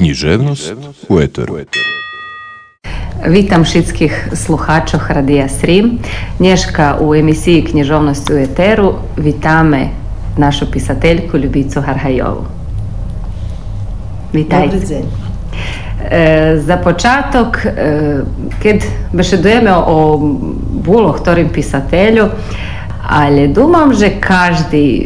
Književnost u Eteru. Vitam šitskih sluhača Hradija Srim. Nješka u emisiji Književnost u Eteru. Vitame našu pisateljku Ljubicu Harhajovu. Witajcie. E, za počatok, e, kad beše dojeme o Bulo, ktorim pisatelju, ale dumam, že každý e,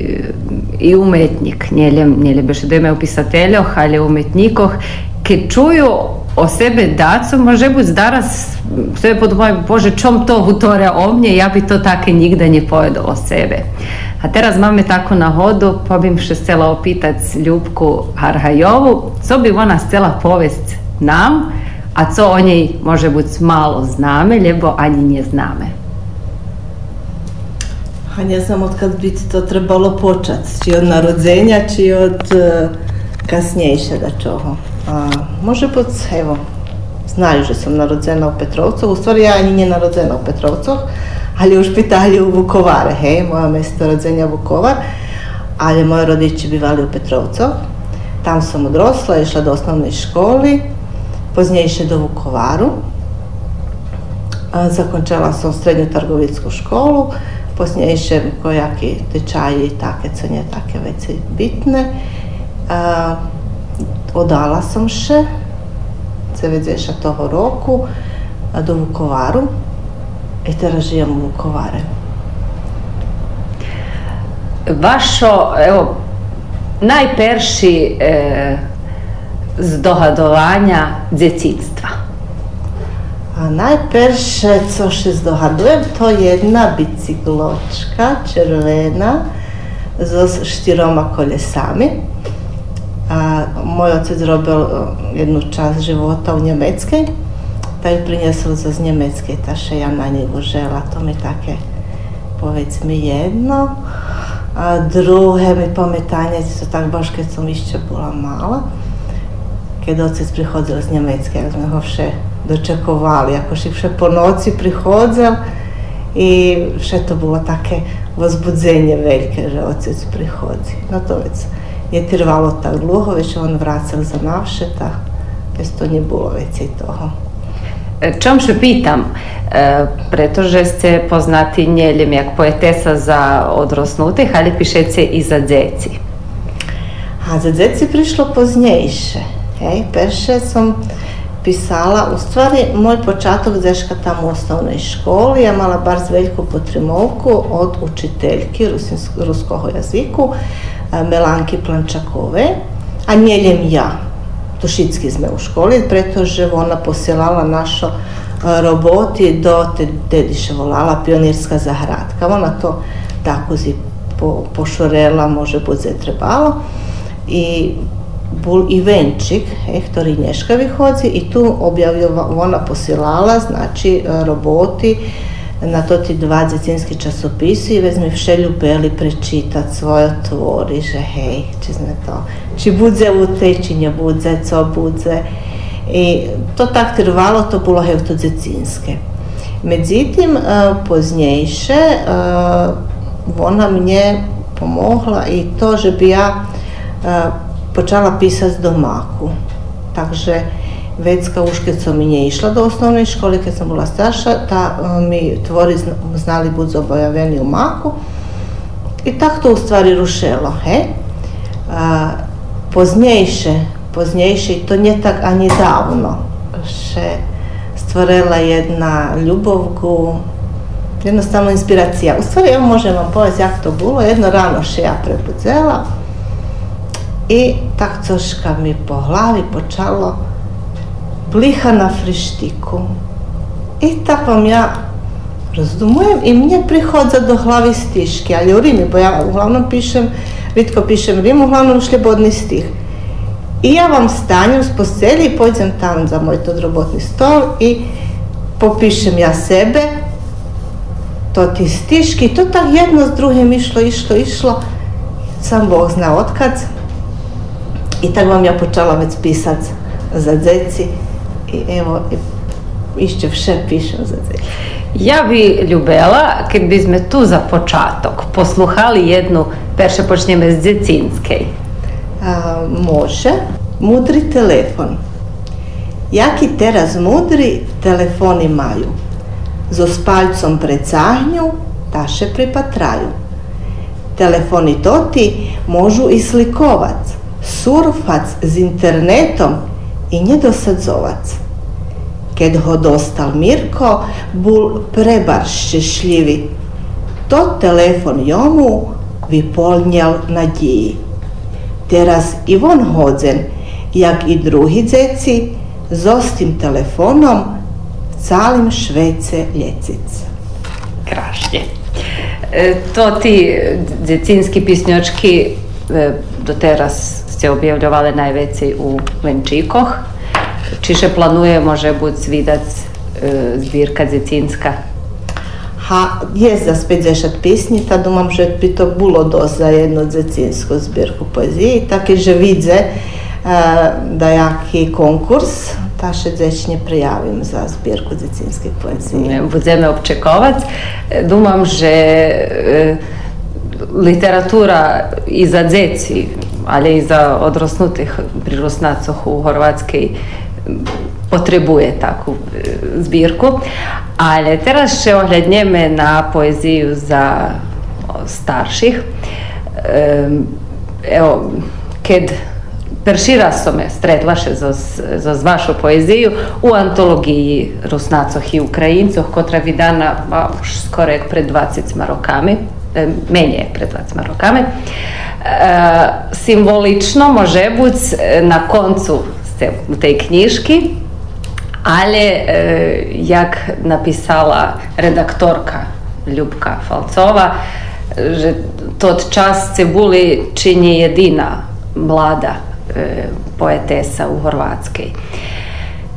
i umetnik, njele, njele besedujeme o pisateljoh, ali umetnikoh, keď čuju o sebe dacu, može biti daras sebe podumaju, bože, čom to hutore o mnje, ja bi to také nikda nie povedal o sebe. A teraz máme tako na hodu, pa bym še chcela opýtať Ljubku Harhajovu, co bi ona chcela povest nam, a co o njej može biti malo zname, lebo ani nie zname. A ne znam od kad bi to trebalo počet, či od narodzenja, či od e, kasnejšega čoho. A, može biti, evo, znaju, že sam narodzena u Petrovcu, u stvari ja nije narodzena u Petrovcu, ali u špitalju u Vukovare, hej, moja mjesto rodzenja Vukovar, ali moji rodiči bivali u Petrovcu. Tam sam odrosla, išla do osnovne školi, poznejše do Vukovaru. Zakončala sam srednju trgovicku školu, pozdniejsze kojaki tečaji i takie, co nie takie veci bitne. E, odala sam se 90 toho roku do Vukovaru i teraz żyję w Vukovarze. Вашо ево, найперші е, здогадування дитинства. A najpersze, co się zdochadłem, to jedna bicykloczka czerwona z czteroma kolesami. A mój ojciec robił e, jedną czas żywota w niemieckiej, tak przyniósł z niemieckiej, też ja na niego żela, to mi takie mi jedno. A drugie mi pometanie, to tak baš kad sam išće bila mala, kad otac prihodil z Njemecke, jak sme ho vše dočekovali, ako si vše po noci prichodzel i vše to bolo také возбудzenje veľké, že otec prichodzi. No to vec je trvalo tak dlho, već on vracel za navšeta, bez to nie bolo veci toho. Čom še pitam, e, pretože ste poznati njeljem jak poetesa za odrosnutih, ali pišete i za djeci. A za djeci prišlo poznejše. Hej, perše som pisala, u stvari moj počatok zeška tam u osnovnoj školi, ja mala bar veljku potrimovku od učiteljki ruskog jaziku, a, Melanki Plančakove, a njeljem ja. Tušicki sme u školi, pretože ona posjelala našo a, roboti do te dediše volala pionirska zahradka. Ona to tako zi po, pošorela, može bude trebalo. I bol Ivenčik, e, ktorý dneška vychodzi i tu objavila, ona posielala, znači e, roboti na to ti dva dzetinski časopisi i već mi vše ljubeli prečitat svoje tvori, že hej, či sme to, či budze u tej, či ne budze, co budze. I to tak trvalo, to bilo hej to dzetinske. Međutim, e, poznejše e, ona mnje pomogla i to, že bi ja počala pisati domaku. Takže vecka som nie išla do osnovnej školy, keď som bola starša, tá e, mi tvori zna- znali buď zobojaveni u maku. I tak to u stvari rušelo, he? A, poznejše, poznejše, i to nie tak ani davno, še stvorila jedna ljubovku, jednostavno inspiracija. U stvari, evo možem vam povesti jak to bilo, jedno rano še ja prebudzela, i tak coška mi po glavi počalo bliha na frištiku. I tak vam ja rozdumujem i mnje prihodza do glavi stiški, ali u Rimi, bo ja uglavnom pišem, ritko pišem Rim, uglavnom šljebodni stih. I ja vam stanjem s postelji i pođem tam za moj to drobotni stol i popišem ja sebe, to ti stiški, to tak jedno s drugim išlo, išlo, išlo, sam Bog zna otkad. I tak vam ja počala već pisat za djeci i evo, išće vše pišem za djeci. Ja bi ljubela, kad bi sme tu za počatok posluhali jednu, perše počneme z djecinskej. Može. Mudri telefon. Jaki teraz mudri telefoni majú. So spalcom precahnju, taše pripatraju. Telefoni toti môžu i slikovac, surfac s internetom i njedosadzovac. Keď ho dostal Mirko, bul prebar ščešljivi. To telefon jomu vypolnjel nadії. Teraz i von hodzen, jak i drugi dzeci, z ostim telefonom calim švece ljecic. Krašně. E, To ti djecinski pisnjočki e, do teraz se objavljovale največji u Venčikoh. Čiše planuje može biti bo cvidac e, zbirka Zicinska. Ha, je za 50 pesni, ta domam že bi to bilo dost za jedno zecinsko zbirku poezije i tako že vidze eh, da jaki konkurs, ta še zećnje prijavim za zbirku zecinske poezije. Budeme občekovat, e, domam že eh, literatura i za djeci ali i za odrosnutih prirosnacoh u Horvatskej potrebuje takvu e, zbirku. Ali teraz še ohľadneme na poeziju za starších. Ehm, Evo, keď Perši raz som je stretla še zo, zo vašu poeziju u antologiji Rusnacoh i Ukrajincoh, kotra vidana a, skoro pred 20 rokami, e, menje pred 20 rokami. E, simbolično može być na koncu u tej knjižki, ali e, jak napisala redaktorka Ljubka Falcova, že tot čas Cebuli čini jedina mlada e, poetesa u Horvatskej.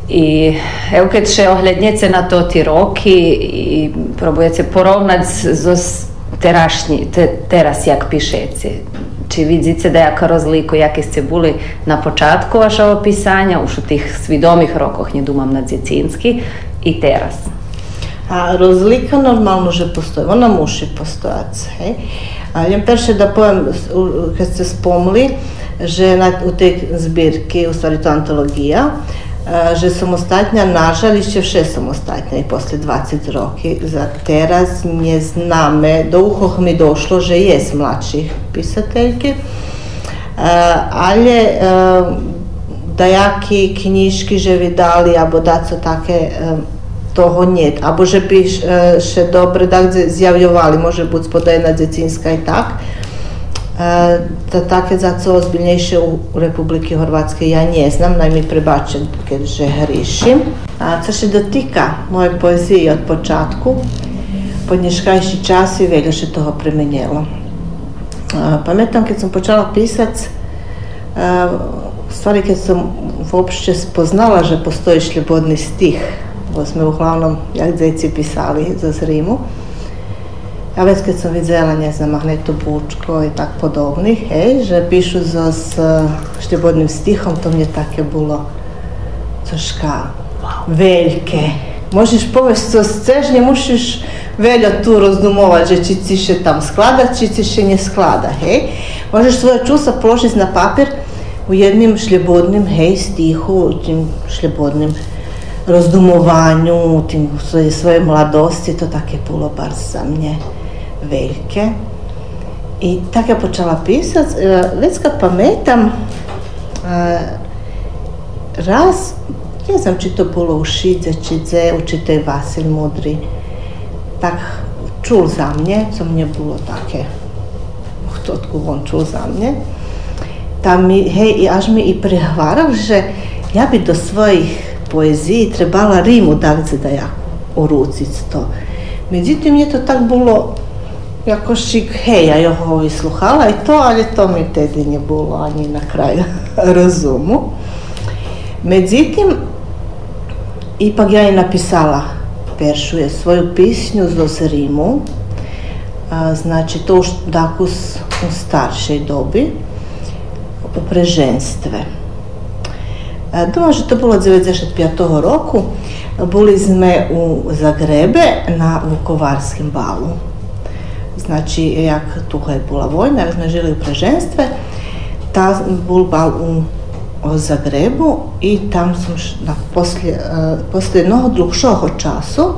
I evo kad še ohlednjece na to ti roki i probujete porovnat z terašnji, te, teraz jak pišeci. Či vidite da jaka rozliku, jaki ste bili na počatku vašega pisanja, už u tih svidomih rokoh, nje dumam na djecinski, i teraz. A rozlika normalno že postoji, ona muši postojati. Hej? Ali jem perše da povem, u- kad ste spomli, že na, u tej zbirki, u stvari to antologija, e, že samostatnja, nažal, ще vše samostatnja i posle 20 roki. Za teraz nie zname, do uhoh mi došlo, že je mladših pisateljki, e, ali e, dajaki knjižki že vydali, abo daco také e, toho nie. Abo že by e, še dobre tak zjavljovali, može E, ta také za co ozbiljnejšie u Republiky Horvatske ja nie znam, naj mi prebačen, keďže hrišim. A co še dotika moje poezije od počatku, podnješkajši čas i veljoše toho premenjelo. A, Pametam kad sam počela pisac, a, u stvari kad sam uopšte spoznala, že postoji šljebodni stih, bo sme uglavnom, jak dzeci pisali za Rimu, ja već kad sam vidjela, ne znam, Magneto Bučko i tak podobnih, hej, že pišu za s štebodnim stihom, to mnje také bilo troška veljke. Možeš povesti co chceš, ne musiš veljo tu rozdumovat, že či si še tam sklada, či si še ne sklada, hej. Možeš svoje čustva položiti na papir u jednim šljebodnim, hej, stihu, tim šljebodnim rozdumovanju, tim svoje, svoje mladosti, to také bilo bar za mnje veljke. I tak ja počela pisat, e, već kad pametam, e, raz, ne znam či to bilo u Šidze, či dze, učitelj Vasil Mudri, tak čul za mnje, co mnje bilo také, otkud on čul za mnje, ta mi, hej, i až mi i prihvaral, že ja bi do svojih poeziji trebala rimu dalice da ja urucic to. Međutim, je to tak bilo jako šik heja jo i sluhala i to, ali to mi tedi nje bilo, a na kraju razumu. Međutim, ipak ja je napisala peršuje svoju pisnju za Rimu, a, znači to dakus u staršej dobi, u preženstve. Domaže to bilo 95. roku, bili sme u Zagrebe na Vukovarskim balu. Znači, jak tu je bila vojna, jak sme žili u preženstve, ta bol bal u o Zagrebu i tam som na poslije, uh, poslije jednoho dlhšoho času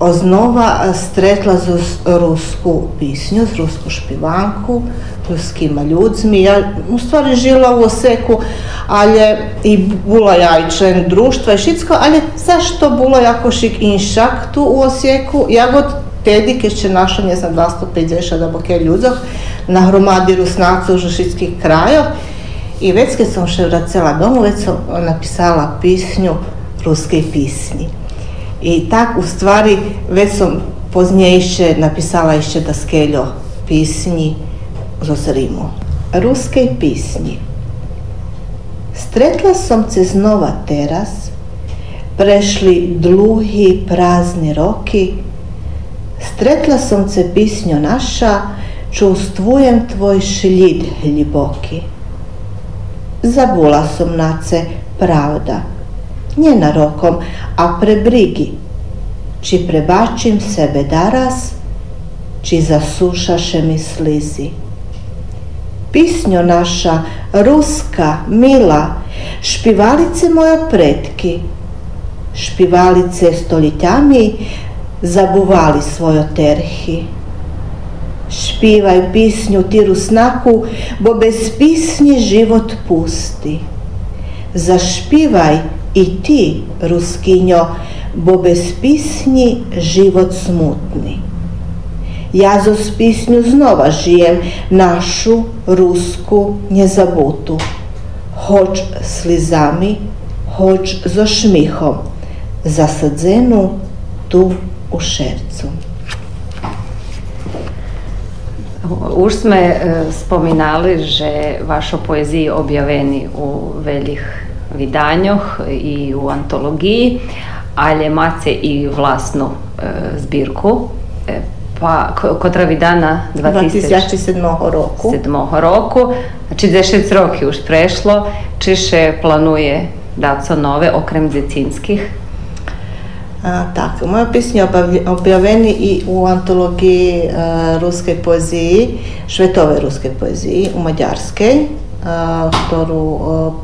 oznova stretla z rusku pisnju, z rusku špivanku, ruskima ljudmi. Ja u stvari žila u Oseku, ali i bula ja i člen društva i šitsko, ali zašto bula jako šik inšak tu u Osijeku? Ja god tedi, keď ne znam, 250 da boke ľudzoch na hromadi rusnácov z šitských krajov. I već kad sam še vracela domu, sam napisala pisnju ruske pisnji. I tak u stvari već sam poznejše napisala ještě da skeljo pisnji z Rimu. Ruske pisnji. Stretla som se znova teraz, prešli dluhi prazni roki, stretla som se pisnjo naša, čustvujem tvoj šljid ljiboki. Zabula som na ce pravda, nje rokom, a prebrigi, či prebačim sebe daras, či zasušaše mi slizi. Pisnjo naša, ruska, mila, špivalice moje pretki, špivalice stolitjami zabuvali svojo terhi. Špivaj pisnju ti rusnaku, bo bez pisnji život pusti. Zašpivaj i ti, ruskinjo, bo bez pisnji život smutni. Ja zo pisnju znova žijem, našu, rusku, njezabutu. Hoć slizami, hoć zo šmihom, zasadzenu tu u Šercu. Už sme spominali, že vašo poeziji objaveni u veljih vidanjoh i u antologiji, ali imate i vlastnu e, zbirku e, pa kotra vi dana 2007. roku. 7. roku, znači 10 roki už prešlo, čiše planuje daco nove okrem dzicinskih tak, moje pjesme objaveni i u antologiji a, ruske poeziji, švetove ruske poeziji u Mađarskej, a, ktorú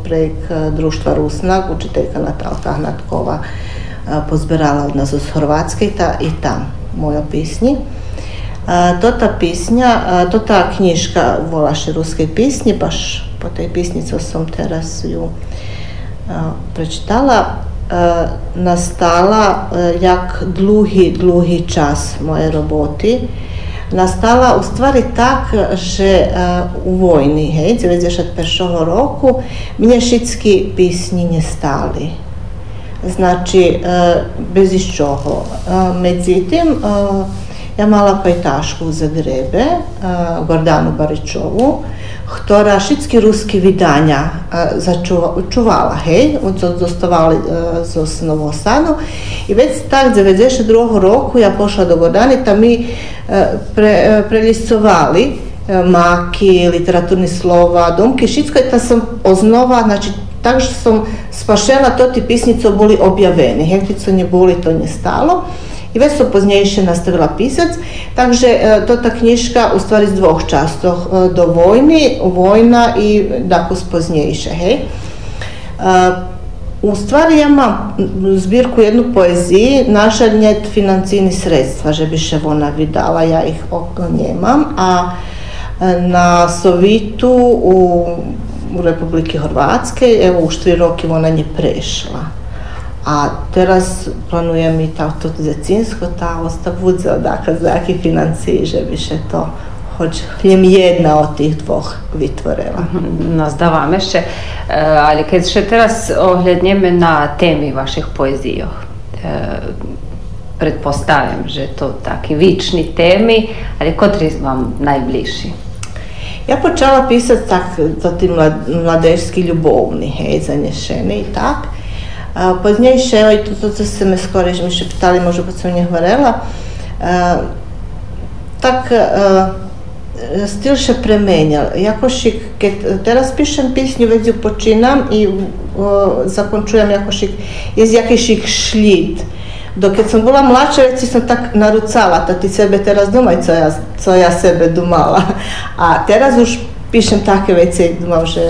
prek društva Rusnag, učiteljka Natalka Hnatkova pozberala od nas iz Hrvatske ta, i tam moja pisnji. To ta pisnja, to ta knjižka Volaše ruske pisnje, baš po tej pisnji, co som teraz ju prečitala, nastala jak dlugi, dlugi čas moje roboti. Nastala u stvari tak, že u vojni, hej, 91. roku, mnje šitski pisnji nje stali. Znači, bez iz čoho. Međutim, ja mala pajtašku u Zagrebe, Gordanu Baričovu, która wszystkie ruskie wydania e, zaczuwała, hej, zostawali e, z Novostanu. I więc tak, 92 roku ja poszła do Gordany, tam mi e, pre, e, prelistowali e, maki, literaturni slova, domki, wszystko i tam sam oznova, znači tak, że sam spašena, to ti pisnice boli objaveni, hektico nie boli, to nie stalo. I već su poznjejše nastavila pisac, takže e, to ta knjižka u stvari z dvoch častov, e, do vojni, vojna i dakle poznjejše, hej. E, u stvari ja imam zbirku jednu poeziji, naša njet financijni sredstva, že bi še ona vidala, ja ih nemam, a na Sovitu u, u Republiki Hrvatske, evo u štiri roki ona nje prešla. A teraz planujemy tam to dzieciństwo, ta ostawudza odaka za jakie financije, żeby się to hoćem jedna od tih dvoch vytvorila. Mhm, no, Nazdavam ešte, e, ali keď še teraz ohledneme na temi vaših poezijoh, e, pretpostavljam, že to taki vični temi, ali kotri vam najbliži? Ja počela pisati tak, to ti mladeški ljubovni, hej, zanješeni tak. Poznejšie, aj to, co ste mi skôr, že mi šeptali, možno keď som nehovorila, tak styl še premenjal. Jakošik, keď teraz pišem pisnju, već ju počinam i zakončujem jakošik, je jakišik šljit. Dok kad sam bila mlača, već sam tak narucala, ta ti sebe teraz dumaj, co ja, co ja sebe dumala. A teraz už pišem také veci, dúfam, že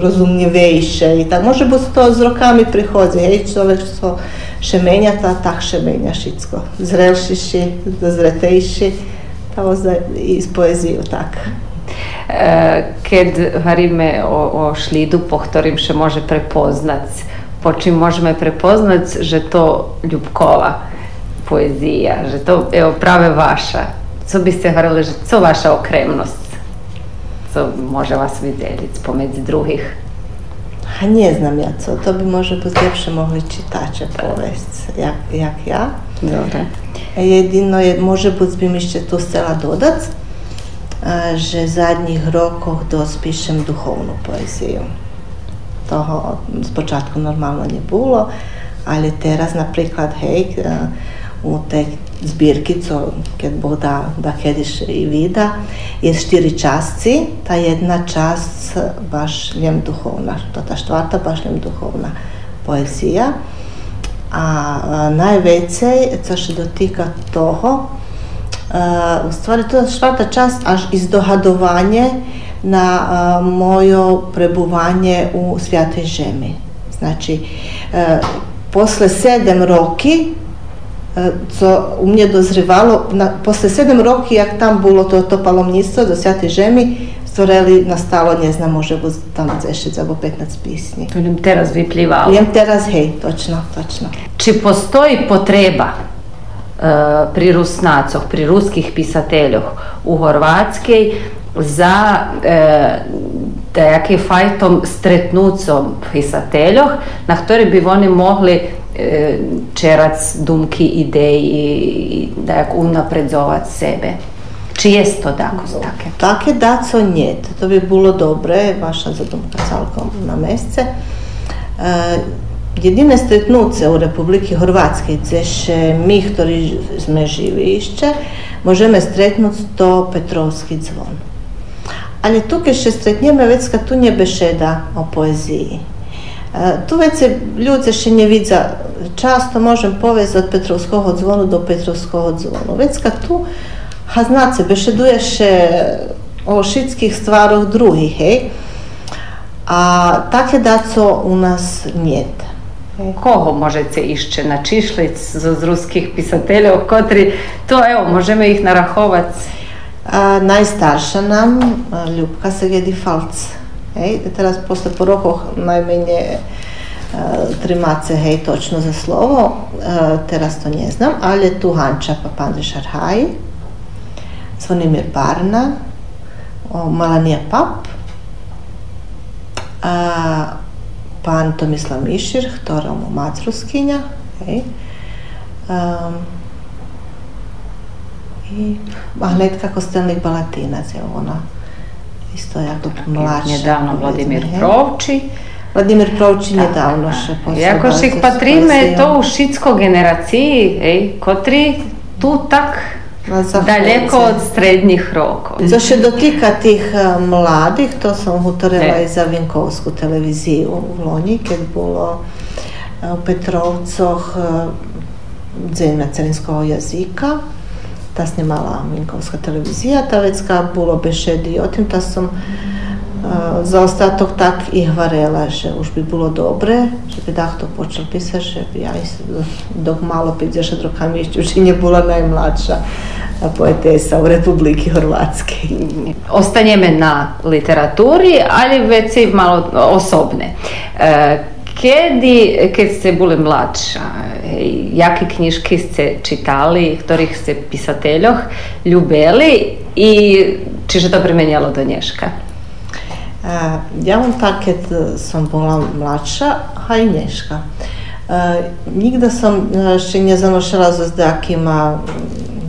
rozumnejšie. Tak môže byť to s rokami prichodzi, hej, človek čo še ta tak še menja všetko. Zrelšejšie, zretejšie, to i z poeziju tak. Keď hovoríme o, o šlidu, po ktorým še može prepoznať, po čím môžeme prepoznať, že to Ljubkova poezija, že to je prave vaša. Co byste hovorili, že co vaša okremnosť? Co może Was wydzielić pomiędzy drugich? A nie znam ja co, to by może być lepsze mogli czytacze povest, jak, jak ja. Dobre. Jedino je, może być bym jeszcze tu chcela dodać, że w zadnich rokach dospišem duchovnu poeziju. Toho z początku normalno nie było, ale teraz na przykład hej, u tej zbirki, co keď Bog da, da kediš i vida, je štiri časci, ta jedna časť baš njem duhovna, to ta štvrta baš njem duhovna poezija. A, a najvecej, co še dotika toho, a, u stvari to štvrta časť až izdohadovanje na a, mojo prebuvanje u Svjatoj žemi. Znači, a, posle sedem roki co u mnie dozrywalo, na, posle sedem roki, jak tam było to, to palomnictwo do Świętej Ziemi, stvorili nastalo, ne znam, može biti tamo 10 albo 15 pisni. To nam teraz vyplývalo. Jem teraz, hej, točno, točno. Či postoji potreba uh, pri Rusnacoh, pri ruskih pisateljoh u Horvatskej za uh, jaký fajtom stretnucom pisateljoh, na ktorý by oni mohli E, čerac dumki ideji da jak unapredzovat sebe. Či jest to tako také? Také daco nie. To by bilo dobre, vaša zadumka celkom na mesce. E, jedine stretnuce u Republiki Hrvatske, gdje še mi, ktorí sme živi išće, možeme stretnuti to Petrovski zvon. Ali tukaj še stretnjeme već kad tu nje bešeda o poeziji. Tu već se ljudi še ne vidza, často možem povezati Petrovskого dzvonu do Petrovskого dzvonu. Već kad tu, ha znace, bešeduje še o šitskih stvaroh drugih, hej. A takie daco u nas njet. Kogo možete išće na čišlic z ruskih pisateljev, kotri, to evo, možemo ih narahovat? Hej, teraz posle porokov najmanje trzymacy hej točno za słowo, e, teraz to nie znam, ale tu Hanča Papandri Šarhaj, Zvonimir Barna, Malanija Pap, pan Tomislav Mišir, ktorom Macruskinja, hej, um, i, a gledaj kako Stelnik Balatinac je ona. Isto jako mladša. Nedavno Vladimir Provči. Vladimir Provči nedavno še Jako si patrime to u šitsko generaciji, ej, kotri tu tak daleko od srednjih rokov. Co še dotika tih mladih, to sam utorila i za Vinkovsku televiziju u Lonji, kad bilo u Petrovcoh dzemlja celinskog jazika ta snimala Minkovska televizija, ta vecka bilo bešedi o tim, ta som uh, za ostatok tak i hvarela, že už by bilo dobre, že by dahto počel pisať, že by ja dok malo 50 rokami ešte už nie bola najmladša poetesa u Republiki Hrvatske. Ostanjeme na literaturi, ali veci malo osobne. Kedy, keď ste boli mladša, jaké knižky ste čitali, ktorých ste písateľoch ľubeli i čiže to primenjalo do dneška? Ja mám tak, keď som bola mladša, a i dneška. Nikda som ešte nezanošala so nejakýma,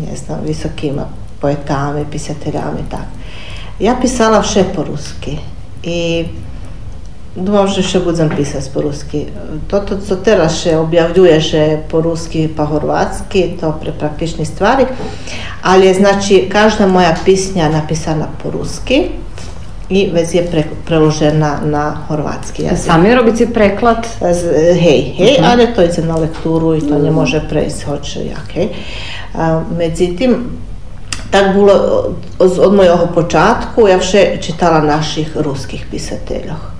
ne znam, vysokýma poetami, pisateljami, tak. Ja pisala vše po rusky. I Dvoje še budem pisati po-ruski. Toto, co teraz še objavljuješ po-ruski pa horvatski, to pre praktični stvari, ali je znači každa moja pisnja napisana po-ruski i vez je pre, preložena na horvatski jezik. Sami robici preklad? Hej, hej, mhm. uh -huh. ali to je na lekturu i to ne može mhm. preći, hoće jak, hej. Međutim, tak bilo od, od mojeg počatku, ja vše čitala naših ruskih pisateljoh.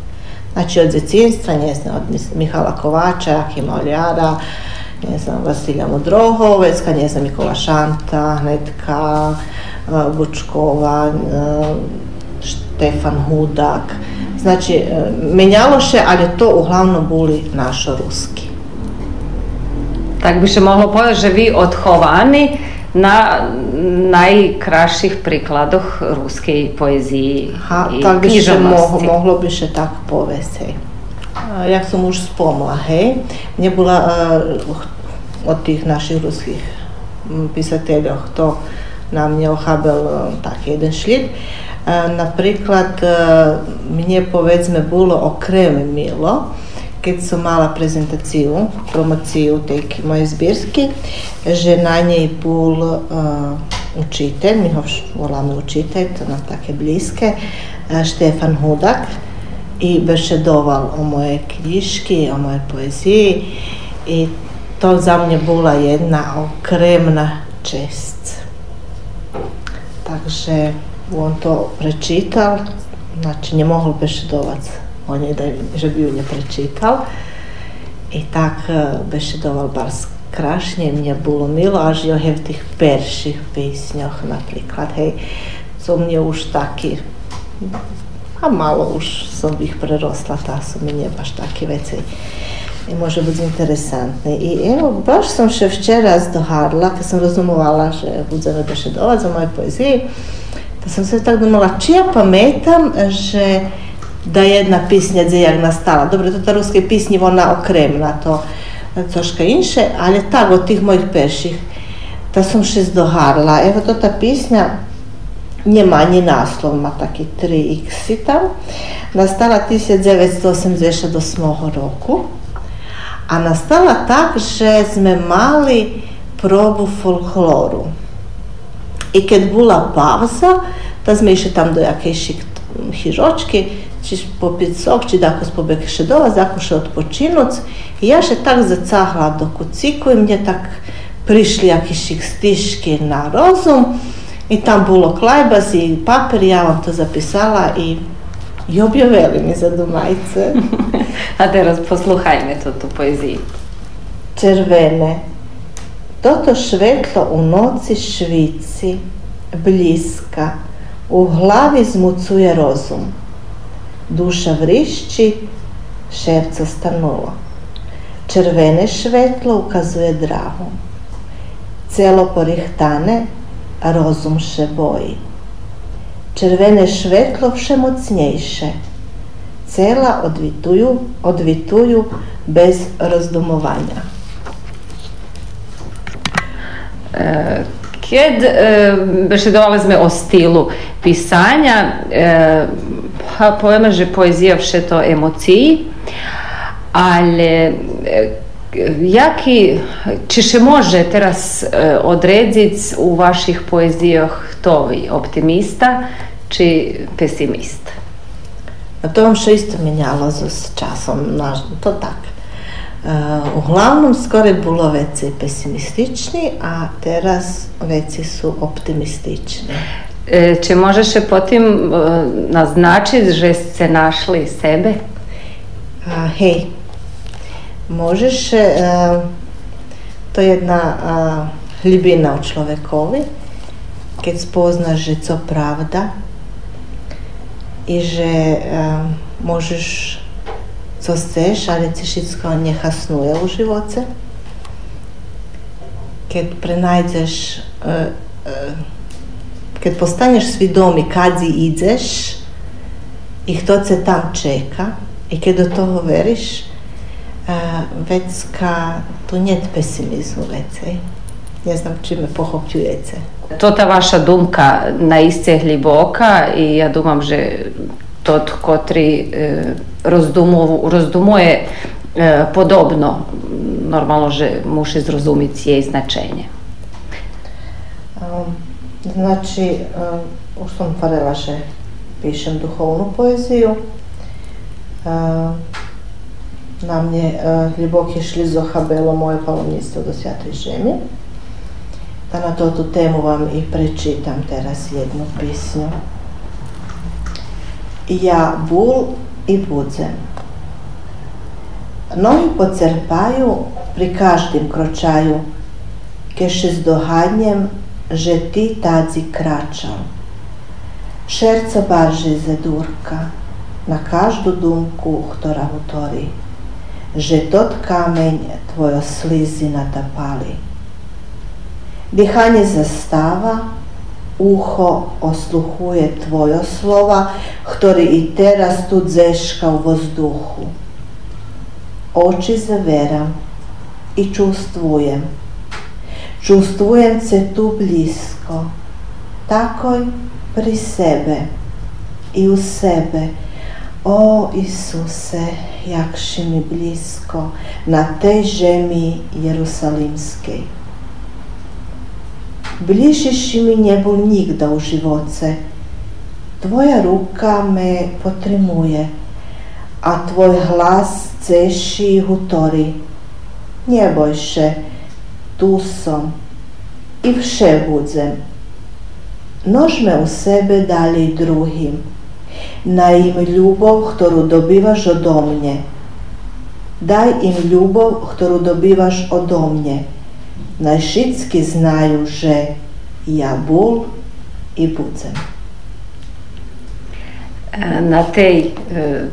Znači od djecinstva, ne znam, od Mihala Kovača, Jakima Oljara, ne znam, Vasilja Mudrohovecka, ne znam, Mikola Šanta, Netka, Bučkova, Štefan Hudak. Znači, e, menjalo še, ali to uglavnom boli našo ruski. Tak by se mohlo povedať, že vy odchovaní na najkrajších príkladoch ruskej poezii ha, i tak by se mohlo, mohlo by se tak povesť. Jak som už spomla, hej, mne bola uh, od tých našich ruských písateľov, to na mne ochábel uh, tak jeden šlit. Uh, napríklad uh, mne povedzme bolo okrem milo, keď som mala prezentáciu, promociu tej mojej zbierky, že na nej bol uh, učiteľ, my ho voláme učiteľ, to nám také blízke, uh, Štefan Hudak i bešedoval o moje knižky, o moje poeziji i to za mňa bola jedna okremna čest. Takže on to prečítal, znači nemohol bešedovať on je da, že bi ju ne prečítal. I tak bešedoval bar strašne, mne bolo milo, až jo v tých perších písňoch napríklad, hej, co mne už taký, a malo už som ich prerosla, tá som mi nebaš také veci i može biti interesantne. I evo, baš sam še včera zdoharila, kad sam razumovala, že budeme bešedovati za moje poezije, da sam se tako domala, či ja pametam, že da jedna pisnja dzijak nastala. Dobro, to ta ruske pisnje, ona okremna to troszkę insze, ale tak od tih mojih perših, To sam še zdoharla. Evo to ta pisnja, nje manji naslov, ma taki 3x tam. Nastala 1988 roku. A nastala tak, že sme mali probu folkloru. I kad bula pauza, da sme išli tam do jakiejś hižočki, či popit sok, či dako spobek še dova, zako še odpočinoc. I ja še tak zacahla do kuciku i mnje tak prišli jakišik stiški na rozum i tam bilo klajbaz i papir, ja vam to zapisala i i objavili mi za domajce. A teraz posluhajme to tu poeziji. Červene, toto švetlo u noci švici, bliska, u glavi zmucuje rozum duša vrišći, ševca stanulo. Červene švetlo ukazuje drahu. Celo porihtane, rozum še boji. Červene švetlo vše mocniejsze. Cela odvituju, odvituju bez rozdumovanja. E, Kad e, sme o stilu pisania, e, же поезія вше то емоції, але Jaki, či še može teraz odredziti u vaših poezijah to vi, optimista či pesimist? A to vam še isto menjalo s časom, to tak. Uglavnom skoro bilo veci pesimistični, a teraz veci su optimistični. Czy możesz się po tym naznaczyć, że ste našli sebe? A, hej, možeš, to je jedna hlibina u človekovi, keď spoznaš, že co pravda i že a, možeš co chceš, ale ti všetko nehasnuje u živoce. Keď prenajdeš kad postaneš svidomi kad ideš i kto se tam čeka i kad do toho veriš, već ka tu njet pesimizmu već. Ne znam čime pohopljujete. To ta vaša dumka naiste hljiboka i ja dumam, že tot kotri e, rozdumuje e, podobno, normalno, že muši zrozumiti jej značenje. Znači, už som varela, že píšem duchovnú poeziju. Na mne hliboký šlizo chabelo moje palomníctvo do Sviatej žemi. da na to tu temu vam i prečitam teraz jednu pisnju. Ja bul i budzem. Nogi pocerpaju pri každym kročaju, keše s dohadnjem, že ti tadzi kračal. Šerco barže zadurka, na každu dumku, ktora utori, že tot kameň tvojo slizi natapali. Dihanje zastava, uho osluhuje tvojo slova, ktorý i teraz tu zeška u vozduhu. Oči zaveram i čustvujem. Čustvujem se tu blisko, takoj pri sebe i u sebe. O Isuse, jakši mi blisko na tej žemi Jerusalimskej. Bližiš mi nebol nikda u živoce. Tvoja ruka me potrimuje, a tvoj hlas ceši i hutori. Nie boj się, tu som i vše budzem. Nožme u sebe dalej druhim. Na im ljubov, ktorú dobivaš odo mne. Daj im ljubov, ktorú dobivaš odo mne. Najšitski znaju, že ja bol i budzem. Na tej e,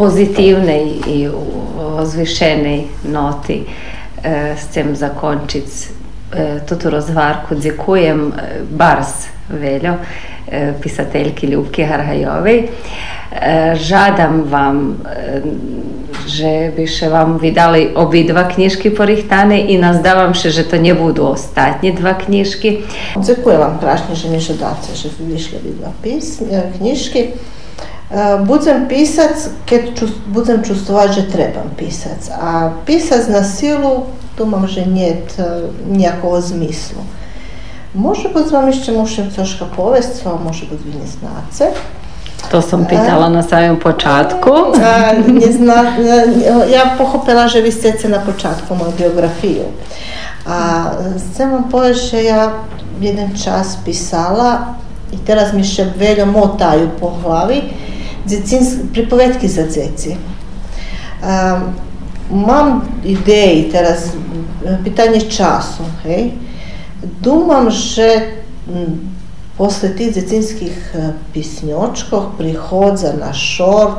pozitivnej i ozvišenej noti e, chcem zakončiť e, tuto rozvarku. Dziękujem Bars Veljo, pisateljki Ljubki Harhajovej. Žadam vam, že by še vam vydali obidva knjižky porihtane i nazdavam še, že to nie budú ostatnie dva knjižky. Dziękuję Wam krasznie, że mi żadacie, że wyszły obidwa knjižky. E, budem pisac, kad budem čustovat, že trebam pisac, a pisac na silu tu može njet e, nijako zmislu. Može biti vam išće mušim coška povest, a može biti vi znace. To sam pitala na samom počatku. E, a, ne zna, ja pohopila že vi stece na počatku moju biografiju. A sve vam poveše, ja jedan čas pisala i teraz mi še veljo taju po glavi, hlavi pripovedki za djeci. Um, mam ideji teraz, pitanje času, hej. Думам, že posle tih djecinskih pisnjočkov prihodza na šor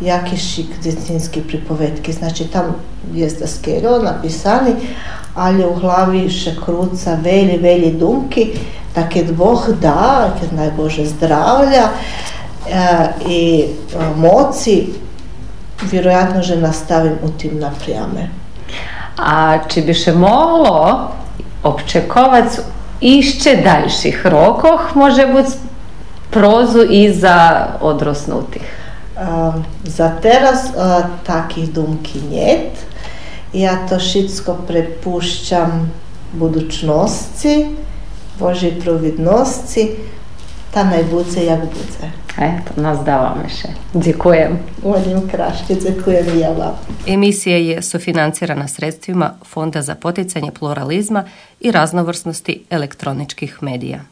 jaki šik djecinski pripovedki. Znači tam je skeljo napisani, ali u glavi še kruca veli, veli dumki, da kad Bog da, kad najbože zdravlja, i moci, vjerojatno že nastavim u tim naprijame. A či bi še moglo občekovac išće daljših rokoh, može biti prozu i za odrosnutih? za teraz takih dumki njet. Ja to šitsko prepušćam budućnosti, Božej providnosti, ta najbuce jak buce. Eto, nazdávame še. Ďakujem. Volim kraške, ďakujem i ja vam. Emisija je sufinancirana sredstvima Fonda za poticanje pluralizma i raznovrsnosti elektroničkih medija.